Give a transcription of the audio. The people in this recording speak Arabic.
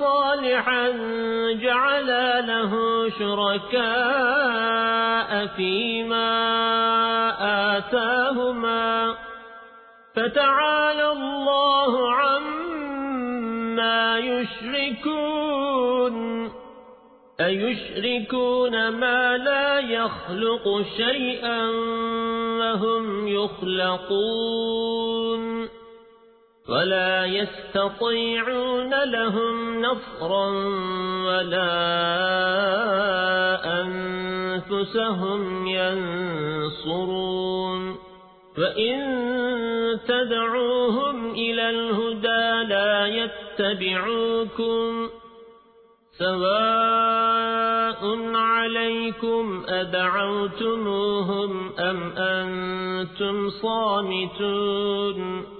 صالحا جعلا له شركاء فيما آتاهما فتعالى الله عما يشركون. أيشركون ما لا يخلق شيئا وهم يخلقون. ولا يستطيعون لهم نصرا ولا أنفسهم ينصرون. وإن تدعوهم إلى الهدى لا يتبعوكم. سواء عليكم أدعوتموهم أم أنتم صامتون.